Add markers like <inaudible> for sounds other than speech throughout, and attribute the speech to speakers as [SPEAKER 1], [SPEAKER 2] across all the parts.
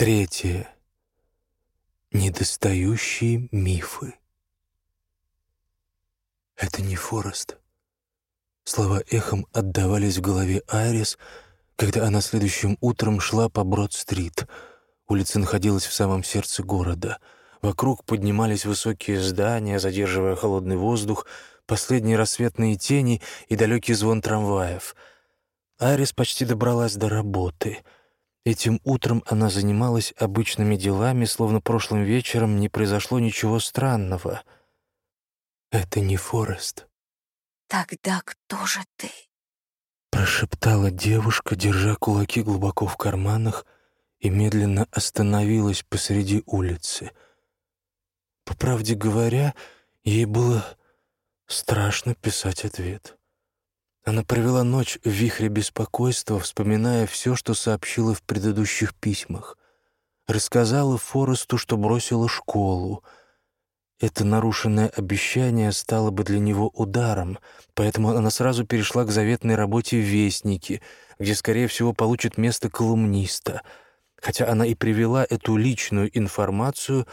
[SPEAKER 1] Третье. Недостающие мифы. Это не Форест. Слова эхом отдавались в голове Айрис, когда она следующим утром шла по Брод-стрит. Улица находилась в самом сердце города. Вокруг поднимались высокие здания, задерживая холодный воздух, последние рассветные тени и далекий звон трамваев. Айрис почти добралась до работы. Этим утром она занималась обычными делами, словно прошлым вечером не произошло ничего странного. «Это не Форест»,
[SPEAKER 2] «Тогда кто же ты?»
[SPEAKER 1] Прошептала девушка, держа кулаки глубоко в карманах, и медленно остановилась посреди улицы. По правде говоря, ей было страшно писать ответ. Она провела ночь в вихре беспокойства, вспоминая все, что сообщила в предыдущих письмах. Рассказала Форесту, что бросила школу — это нарушенное обещание стало бы для него ударом, поэтому она сразу перешла к заветной работе в «Вестнике», где, скорее всего, получит место колумниста. Хотя она и привела эту личную информацию,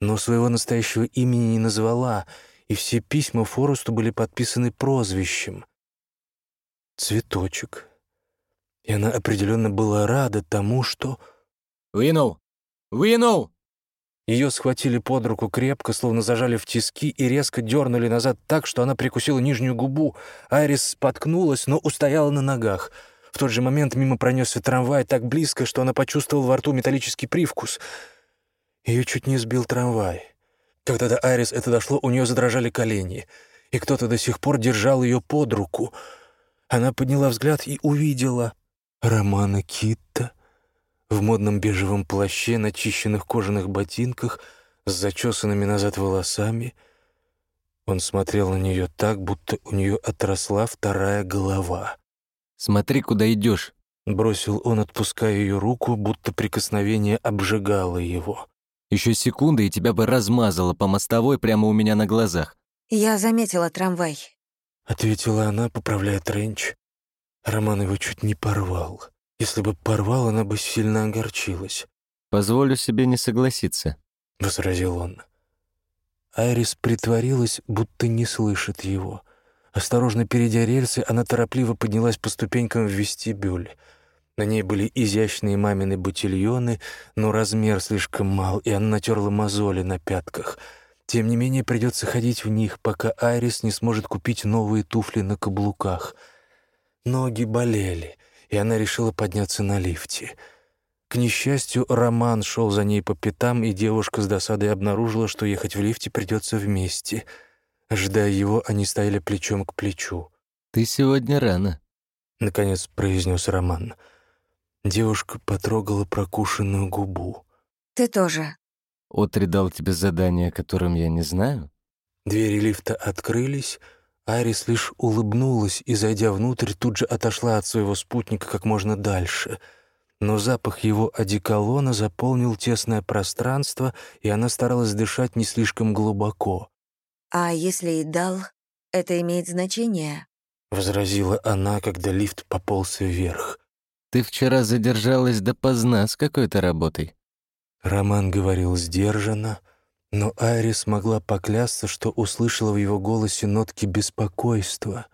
[SPEAKER 1] но своего настоящего имени не назвала, и все письма Форесту были подписаны прозвищем. «Цветочек». И она определенно была рада тому, что...
[SPEAKER 3] «Вынул! Вынул!»
[SPEAKER 1] Ее схватили под руку крепко, словно зажали в тиски и резко дернули назад так, что она прикусила нижнюю губу. Айрис споткнулась, но устояла на ногах. В тот же момент мимо пронесся трамвай так близко, что она почувствовала во рту металлический привкус. Ее чуть не сбил трамвай. Когда до Айрис это дошло, у нее задрожали колени, и кто-то до сих пор держал ее под руку. Она подняла взгляд и увидела Романа Китта — в модном бежевом плаще, на чищенных кожаных ботинках, с зачесанными назад волосами. Он смотрел на нее так, будто у нее отросла вторая голова.
[SPEAKER 3] «Смотри, куда идешь», —
[SPEAKER 1] бросил он, отпуская ее руку, будто прикосновение обжигало его.
[SPEAKER 3] «Еще секунда, и тебя бы размазало по мостовой прямо у меня на глазах».
[SPEAKER 2] «Я заметила трамвай», —
[SPEAKER 1] ответила она, поправляя тренч. Роман его чуть не порвал. Если бы порвал, она бы сильно огорчилась.
[SPEAKER 3] «Позволю себе не согласиться», —
[SPEAKER 1] возразил он. Айрис притворилась, будто не слышит его. Осторожно перейдя рельсы, она торопливо поднялась по ступенькам в вестибюль. На ней были изящные мамины ботильоны, но размер слишком мал, и она натерла мозоли на пятках. Тем не менее, придется ходить в них, пока Айрис не сможет купить новые туфли на каблуках. Ноги болели — и она решила подняться на лифте. К несчастью, Роман шел за ней по пятам, и девушка с досадой обнаружила, что ехать в лифте придется вместе. Ожидая его, они стояли плечом к плечу.
[SPEAKER 3] «Ты сегодня рано», —
[SPEAKER 1] наконец произнес Роман. Девушка потрогала прокушенную губу.
[SPEAKER 2] «Ты тоже».
[SPEAKER 3] «Отри дал тебе задание, о котором я не знаю?»
[SPEAKER 1] Двери лифта открылись, Арис лишь улыбнулась и, зайдя внутрь, тут же отошла от своего спутника как можно дальше. Но запах его одеколона заполнил тесное пространство, и она старалась дышать не слишком глубоко.
[SPEAKER 2] «А если и дал, это имеет значение?»
[SPEAKER 1] — возразила она, когда лифт пополз вверх.
[SPEAKER 3] «Ты вчера задержалась допоздна с какой-то работой».
[SPEAKER 1] Роман говорил сдержанно, — но Айрис могла поклясться, что услышала в его голосе нотки беспокойства.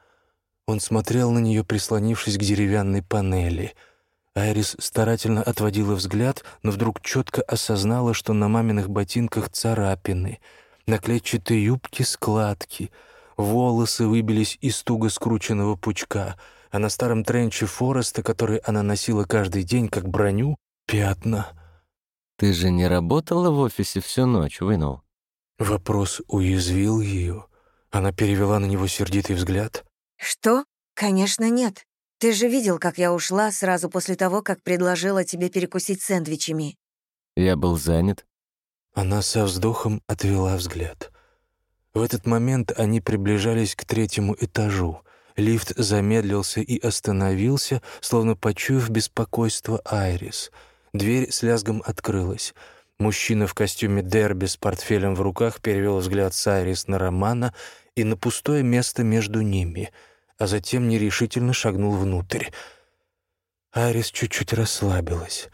[SPEAKER 1] Он смотрел на нее, прислонившись к деревянной панели. Айрис старательно отводила взгляд, но вдруг четко осознала, что на маминых ботинках царапины, на клетчатой юбке складки, волосы выбились из туго скрученного пучка, а на старом тренче Фореста, который она носила каждый день как броню, пятна —
[SPEAKER 3] «Ты же не работала в офисе всю ночь, вынул?»
[SPEAKER 1] Вопрос уязвил ее. Она перевела на него сердитый взгляд.
[SPEAKER 2] «Что? Конечно, нет. Ты же видел, как я ушла сразу после того, как предложила тебе перекусить сэндвичами».
[SPEAKER 3] «Я был занят».
[SPEAKER 1] Она со вздохом отвела взгляд. В этот момент они приближались к третьему этажу. Лифт замедлился и остановился, словно почуяв беспокойство Айрис — Дверь с лязгом открылась. Мужчина в костюме дерби с портфелем в руках перевел взгляд с Айрис на Романа и на пустое место между ними, а затем нерешительно шагнул внутрь. Айрис чуть-чуть расслабилась.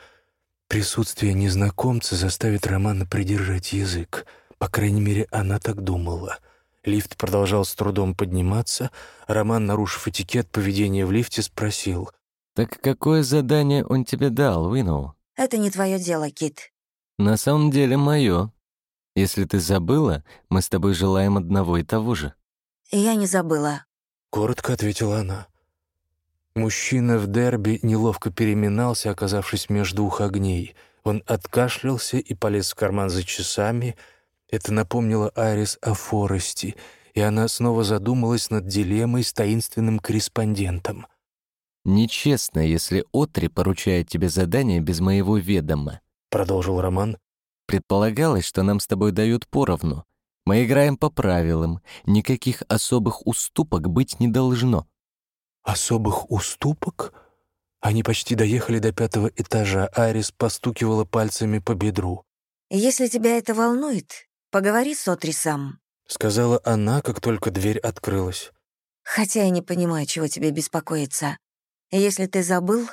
[SPEAKER 1] Присутствие незнакомца заставит Романа придержать язык. По крайней мере, она так думала. Лифт продолжал с трудом подниматься. Роман, нарушив этикет поведения в лифте, спросил.
[SPEAKER 3] «Так какое задание он тебе дал, Уинноу?»
[SPEAKER 2] Это не твое дело, Кит.
[SPEAKER 3] «На самом деле мое. Если ты забыла, мы с тобой желаем одного и того же».
[SPEAKER 2] Я не забыла.
[SPEAKER 1] Коротко ответила она. Мужчина в дерби неловко переминался, оказавшись между двух огней. Он откашлялся и полез в карман за часами. Это напомнило Айрис о Форесте, и она снова задумалась над дилеммой с таинственным корреспондентом.
[SPEAKER 3] «Нечестно, если Отри поручает тебе задание без моего ведома», —
[SPEAKER 1] продолжил Роман.
[SPEAKER 3] «Предполагалось, что нам с тобой дают поровну. Мы играем по правилам, никаких особых уступок быть не должно».
[SPEAKER 1] «Особых уступок?» Они почти доехали до пятого этажа. Арис постукивала пальцами по бедру.
[SPEAKER 2] «Если тебя это волнует, поговори с Отри сам», —
[SPEAKER 1] сказала она, как только дверь открылась.
[SPEAKER 2] «Хотя я не понимаю, чего тебе беспокоиться. Если ты забыл,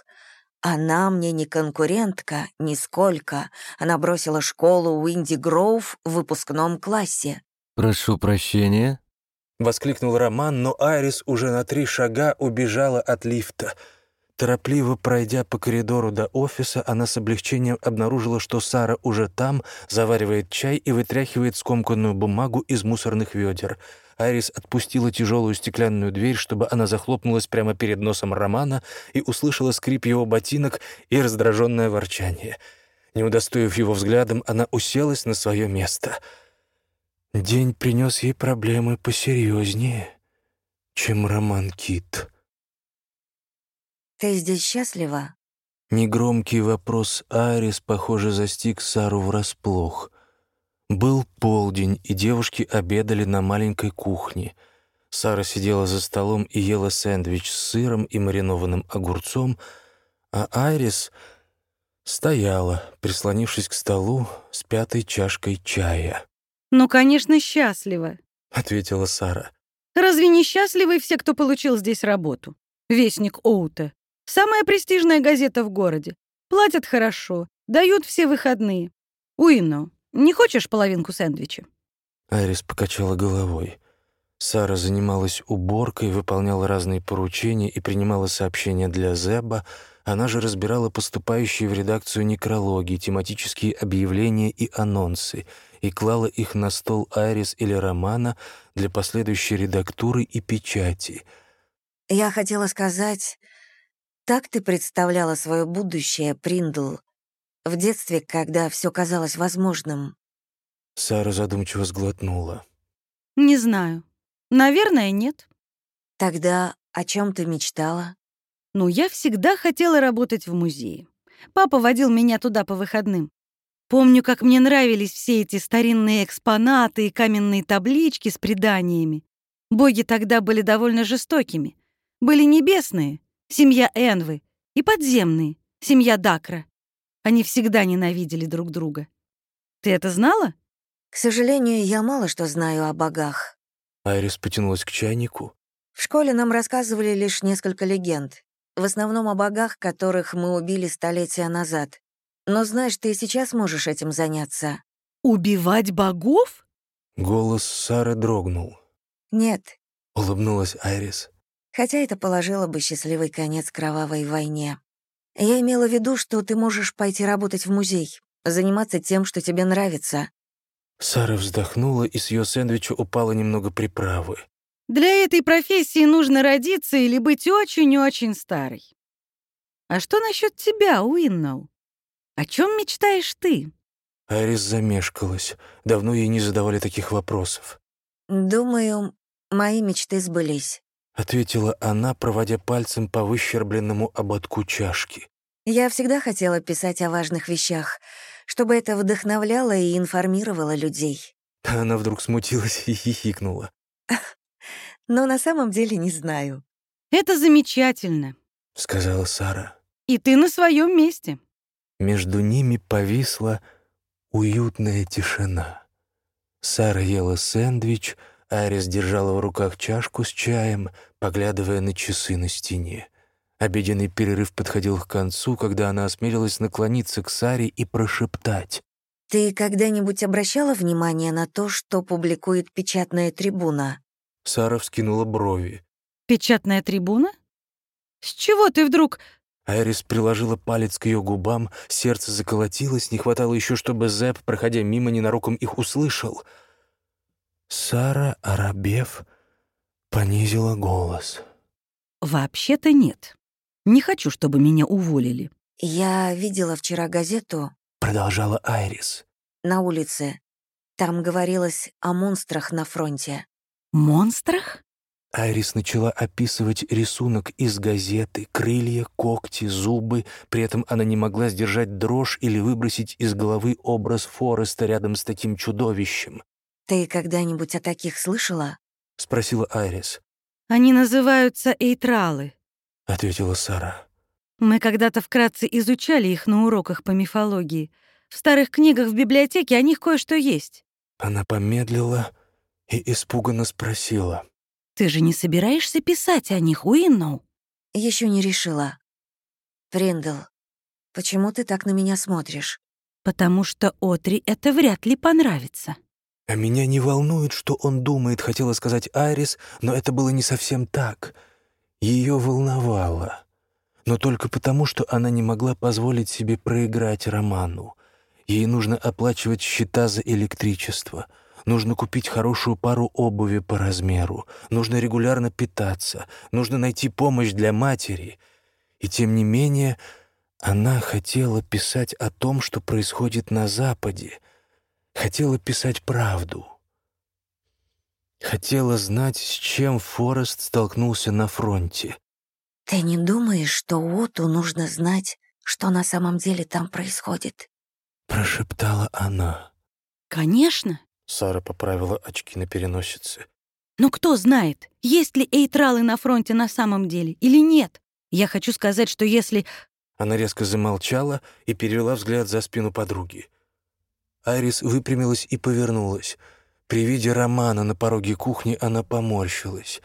[SPEAKER 2] она мне не конкурентка, нисколько. Она бросила школу Уинди Гроув в выпускном классе».
[SPEAKER 3] «Прошу прощения»,
[SPEAKER 1] Воскликнул Роман, но Айрис уже на три шага убежала от лифта. Торопливо пройдя по коридору до офиса, она с облегчением обнаружила, что Сара уже там, заваривает чай и вытряхивает скомканную бумагу из мусорных ведер. Айрис отпустила тяжелую стеклянную дверь, чтобы она захлопнулась прямо перед носом Романа и услышала скрип его ботинок и раздраженное ворчание. Не удостоив его взглядом, она уселась на свое место — День принес ей проблемы посерьезнее, чем роман Кит.
[SPEAKER 2] «Ты здесь счастлива?»
[SPEAKER 1] Негромкий вопрос Арис, похоже, застиг Сару врасплох. Был полдень, и девушки обедали на маленькой кухне. Сара сидела за столом и ела сэндвич с сыром и маринованным огурцом, а Айрис стояла, прислонившись к столу с пятой чашкой чая.
[SPEAKER 4] «Ну, конечно, счастлива», —
[SPEAKER 1] ответила Сара.
[SPEAKER 4] «Разве не счастливы все, кто получил здесь работу? Вестник Оута. Самая престижная газета в городе. Платят хорошо, дают все выходные. Уинно, не хочешь половинку сэндвича?»
[SPEAKER 1] Айрис покачала головой. Сара занималась уборкой, выполняла разные поручения и принимала сообщения для Зеба. Она же разбирала поступающие в редакцию некрологи, тематические объявления и анонсы — и клала их на стол Айрис или Романа для последующей редактуры и печати.
[SPEAKER 2] «Я хотела сказать, так ты представляла свое будущее, Приндл, в детстве, когда все казалось возможным».
[SPEAKER 1] Сара задумчиво сглотнула.
[SPEAKER 4] «Не знаю. Наверное, нет».
[SPEAKER 2] «Тогда о чем ты мечтала?»
[SPEAKER 4] «Ну, я всегда хотела работать в музее. Папа водил меня туда по выходным. Помню, как мне нравились все эти старинные экспонаты и каменные таблички с преданиями. Боги тогда были довольно жестокими. Были небесные, семья Энвы, и подземные, семья Дакра. Они всегда ненавидели друг друга. Ты это знала?
[SPEAKER 2] К сожалению, я мало что знаю о богах.
[SPEAKER 1] Айрис потянулась к чайнику.
[SPEAKER 2] В школе нам рассказывали лишь несколько легенд. В основном о богах, которых мы убили столетия назад. Но знаешь, ты сейчас можешь этим заняться».
[SPEAKER 4] «Убивать богов?»
[SPEAKER 1] Голос Сары дрогнул.
[SPEAKER 2] «Нет», —
[SPEAKER 1] улыбнулась Айрис.
[SPEAKER 2] «Хотя это положило бы счастливый конец кровавой войне. Я имела в виду, что ты можешь пойти работать в музей, заниматься тем, что тебе нравится».
[SPEAKER 1] Сара вздохнула, и с ее сэндвича упало немного приправы.
[SPEAKER 4] «Для этой профессии нужно родиться или быть очень-очень старой. А что насчет тебя, Уинноу? О чем мечтаешь ты?»
[SPEAKER 1] Айрис замешкалась. Давно ей не задавали таких вопросов.
[SPEAKER 2] «Думаю, мои мечты сбылись», —
[SPEAKER 1] ответила она, проводя пальцем по выщербленному ободку чашки.
[SPEAKER 2] «Я всегда хотела писать о важных вещах, чтобы это вдохновляло и информировало людей».
[SPEAKER 1] Она вдруг смутилась и хихикнула. <laughs>
[SPEAKER 2] «Но на самом деле не знаю».
[SPEAKER 4] «Это замечательно», —
[SPEAKER 1] сказала Сара.
[SPEAKER 4] «И ты на своем месте».
[SPEAKER 1] Между ними повисла уютная тишина. Сара ела сэндвич, Арис держала в руках чашку с чаем, поглядывая на часы на стене. Обеденный перерыв подходил к концу, когда она осмелилась наклониться к Саре и прошептать.
[SPEAKER 2] «Ты когда-нибудь обращала внимание на то, что публикует печатная трибуна?»
[SPEAKER 1] Сара вскинула брови.
[SPEAKER 4] «Печатная трибуна? С чего ты вдруг...»
[SPEAKER 1] Айрис приложила палец к ее губам, сердце заколотилось, не хватало еще, чтобы Зэп, проходя мимо, ненароком их услышал. Сара, оробев, понизила голос.
[SPEAKER 4] «Вообще-то нет. Не хочу, чтобы меня уволили».
[SPEAKER 2] «Я видела вчера газету», —
[SPEAKER 1] продолжала Айрис.
[SPEAKER 2] «на улице. Там говорилось о монстрах на фронте».
[SPEAKER 4] «Монстрах?»
[SPEAKER 1] Айрис начала описывать рисунок из газеты, крылья, когти, зубы. При этом она не могла сдержать дрожь или выбросить из головы образ Фореста рядом с таким чудовищем.
[SPEAKER 2] «Ты когда-нибудь о таких слышала?»
[SPEAKER 1] — спросила Айрис.
[SPEAKER 4] «Они называются эйтралы», —
[SPEAKER 1] ответила Сара.
[SPEAKER 4] «Мы когда-то вкратце изучали их на уроках по мифологии. В старых книгах в библиотеке о них кое-что есть».
[SPEAKER 1] Она помедлила и испуганно спросила.
[SPEAKER 4] Ты же не собираешься писать о них, Уинноу?
[SPEAKER 2] Еще не решила. Приндл, почему ты так на меня смотришь?
[SPEAKER 4] Потому что Отри это вряд ли понравится.
[SPEAKER 1] А меня не волнует, что он думает, хотела сказать Айрис, но это было не совсем так. Ее волновало. Но только потому, что она не могла позволить себе проиграть Роману. Ей нужно оплачивать счета за электричество — Нужно купить хорошую пару обуви по размеру. Нужно регулярно питаться. Нужно найти помощь для матери. И тем не менее, она хотела писать о том, что происходит на Западе. Хотела писать правду. Хотела знать, с чем Форест столкнулся на фронте.
[SPEAKER 2] «Ты не думаешь, что Оту нужно знать, что на самом деле там происходит?»
[SPEAKER 1] Прошептала она.
[SPEAKER 4] «Конечно.
[SPEAKER 1] Сара поправила очки на переносице.
[SPEAKER 4] «Но кто знает, есть ли эйтралы на фронте на самом деле или нет? Я хочу сказать, что если...»
[SPEAKER 1] Она резко замолчала и перевела взгляд за спину подруги. Айрис выпрямилась и повернулась. При виде Романа на пороге кухни она поморщилась.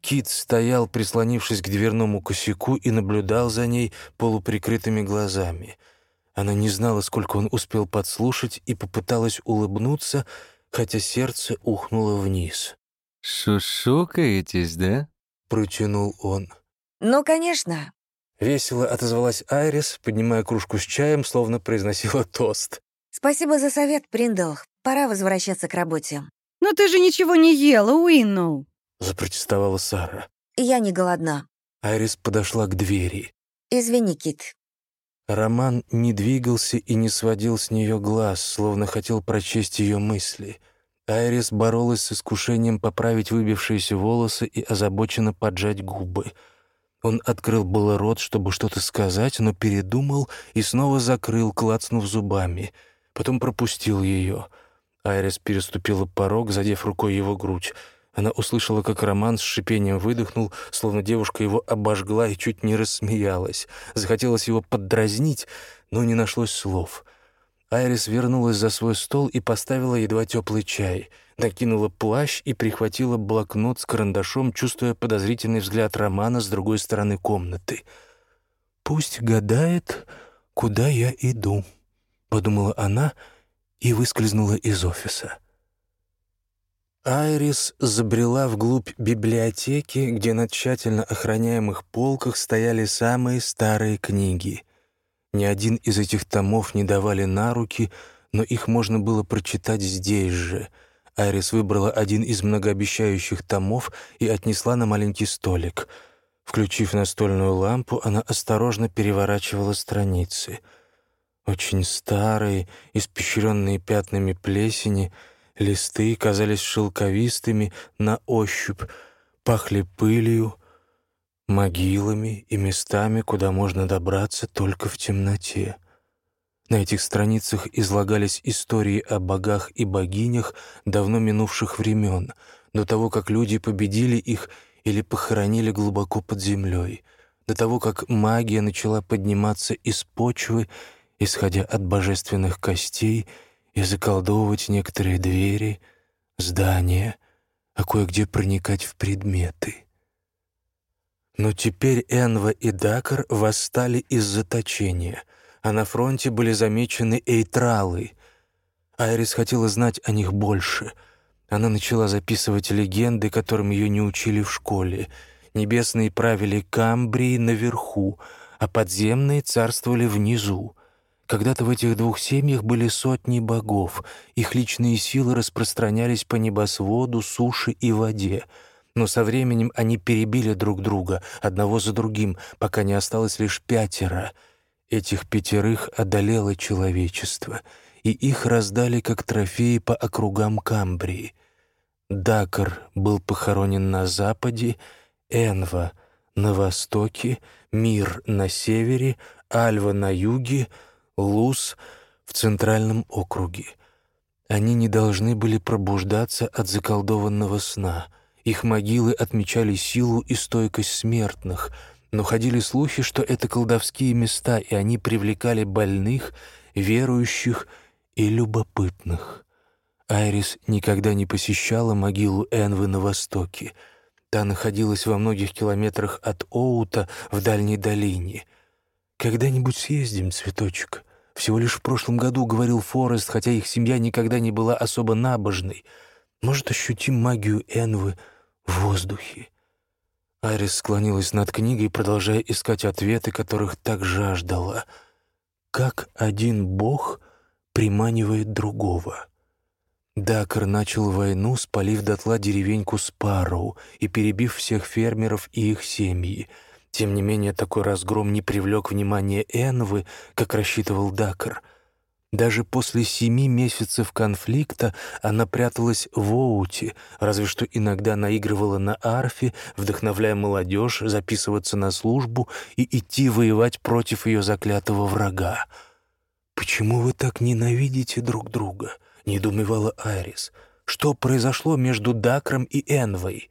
[SPEAKER 1] Кит стоял, прислонившись к дверному косяку, и наблюдал за ней полуприкрытыми глазами. Она не знала, сколько он успел подслушать, и попыталась улыбнуться, хотя сердце ухнуло вниз.
[SPEAKER 3] «Шушукаетесь, да?»
[SPEAKER 1] — протянул он.
[SPEAKER 2] «Ну, конечно».
[SPEAKER 1] Весело отозвалась Айрис, поднимая кружку с чаем, словно произносила тост.
[SPEAKER 2] «Спасибо за совет, Приндл. Пора возвращаться к работе».
[SPEAKER 4] «Но ты же ничего не ела, Уинноу!»
[SPEAKER 1] — запротестовала Сара.
[SPEAKER 2] «Я не голодна».
[SPEAKER 1] Айрис подошла к двери.
[SPEAKER 2] «Извини, Кит,
[SPEAKER 1] Роман не двигался и не сводил с нее глаз, словно хотел прочесть ее мысли. Айрис боролась с искушением поправить выбившиеся волосы и озабоченно поджать губы. Он открыл было рот, чтобы что-то сказать, но передумал и снова закрыл, клацнув зубами. Потом пропустил ее. Айрис переступила порог, задев рукой его грудь. Она услышала, как Роман с шипением выдохнул, словно девушка его обожгла и чуть не рассмеялась. Захотелось его поддразнить, но не нашлось слов. Айрис вернулась за свой стол и поставила едва теплый чай, накинула плащ и прихватила блокнот с карандашом, чувствуя подозрительный взгляд Романа с другой стороны комнаты. «Пусть гадает, куда я иду», — подумала она и выскользнула из офиса. Айрис забрела вглубь библиотеки, где на тщательно охраняемых полках стояли самые старые книги. Ни один из этих томов не давали на руки, но их можно было прочитать здесь же. Айрис выбрала один из многообещающих томов и отнесла на маленький столик. Включив настольную лампу, она осторожно переворачивала страницы. Очень старые, испещренные пятнами плесени — Листы казались шелковистыми на ощупь, пахли пылью, могилами и местами, куда можно добраться только в темноте. На этих страницах излагались истории о богах и богинях давно минувших времен, до того, как люди победили их или похоронили глубоко под землей, до того, как магия начала подниматься из почвы, исходя от божественных костей — и заколдовывать некоторые двери, здания, а кое-где проникать в предметы. Но теперь Энва и Дакар восстали из заточения, а на фронте были замечены эйтралы. Айрис хотела знать о них больше. Она начала записывать легенды, которым ее не учили в школе. Небесные правили Камбрии наверху, а подземные царствовали внизу. Когда-то в этих двух семьях были сотни богов, их личные силы распространялись по небосводу, суше и воде — но со временем они перебили друг друга, одного за другим, пока не осталось лишь пятеро. Этих пятерых одолело человечество, и их раздали как трофеи по округам Камбрии. Дакар был похоронен на западе, Энва — на востоке, Мир — на севере, Альва — на юге, Лус — в центральном округе. Они не должны были пробуждаться от заколдованного сна — их могилы отмечали силу и стойкость смертных, но ходили слухи, что это колдовские места, и они привлекали больных, верующих и любопытных. Айрис никогда не посещала могилу Энвы на востоке. Та находилась во многих километрах от Оута в дальней долине. «Когда-нибудь съездим, цветочек», всего лишь в прошлом году говорил Форест, хотя их семья никогда не была особо набожной. Может, ощутим магию Энвы в воздухе. Арис склонилась над книгой, продолжая искать ответы, которых так жаждала. Как один бог приманивает другого? Дакар начал войну, спалив дотла деревеньку Спарроу и перебив всех фермеров и их семьи. Тем не менее, такой разгром не привлек внимания Энвы, как рассчитывал Дакар — даже после семи месяцев конфликта она пряталась в Оуте, разве что иногда наигрывала на арфе, вдохновляя молодежь записываться на службу и идти воевать против ее заклятого врага. «Почему вы так ненавидите друг друга?» — недоумевала Айрис. «Что произошло между Дакром и Энвой?»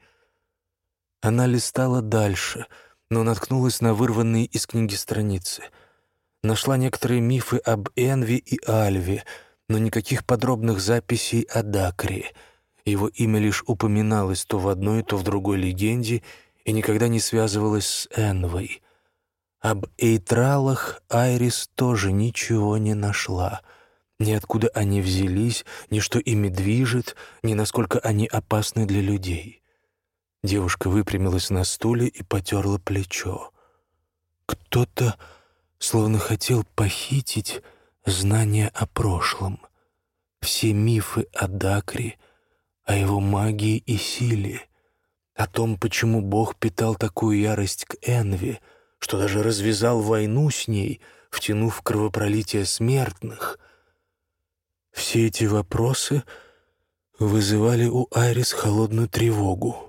[SPEAKER 1] Она листала дальше, но наткнулась на вырванные из книги страницы — Нашла некоторые мифы об Энви и Альве, но никаких подробных записей о Дакре. Его имя лишь упоминалось то в одной, то в другой легенде и никогда не связывалось с Энвой. Об Эйтралах Айрис тоже ничего не нашла. Ни откуда они взялись, ни что ими движет, ни насколько они опасны для людей. Девушка выпрямилась на стуле и потерла плечо. «Кто-то словно хотел похитить знания о прошлом, все мифы о Дакре, о его магии и силе, о том, почему Бог питал такую ярость к Энве, что даже развязал войну с ней, втянув кровопролитие смертных. Все эти вопросы вызывали у Айрис холодную тревогу.